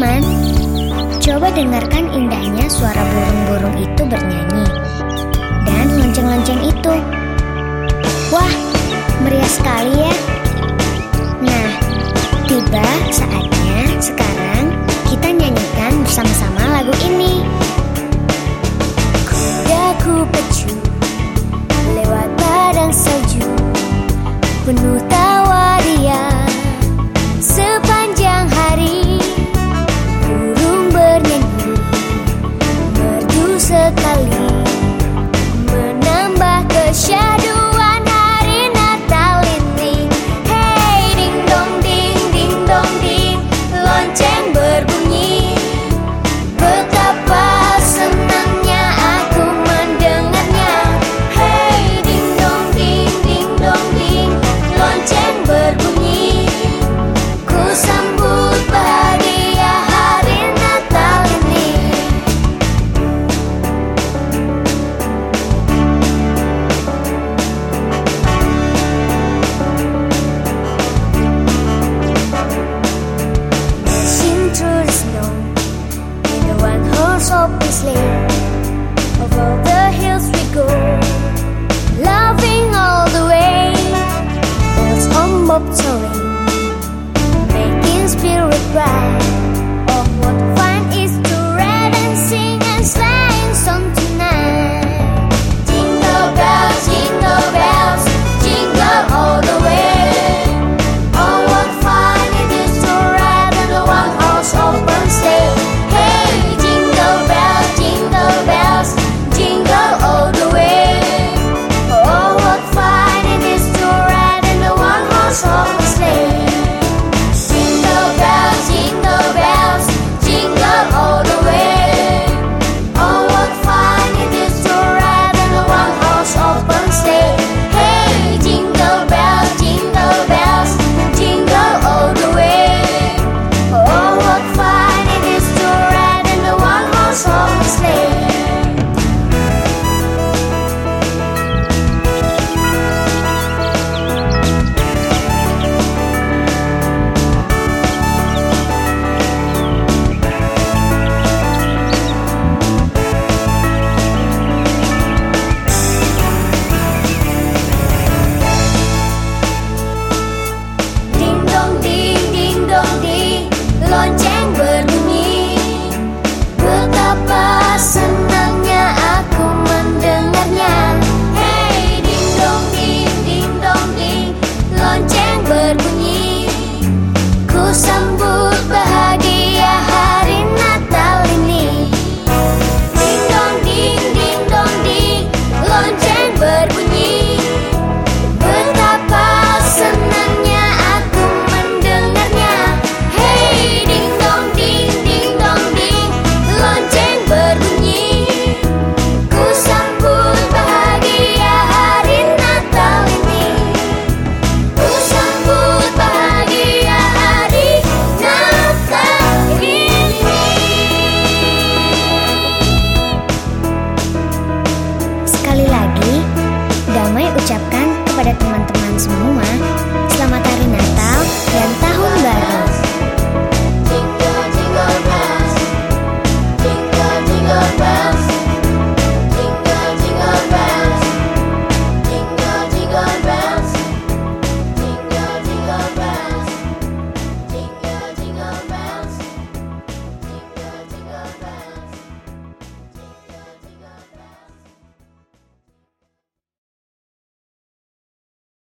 teman-teman, coba dengarkan indahnya suara burung-burung itu bernyanyi dan lonceng-lonceng itu. Wah, meriah sekali ya! Nah, tiba saatnya. plancha. kepada teman-teman semua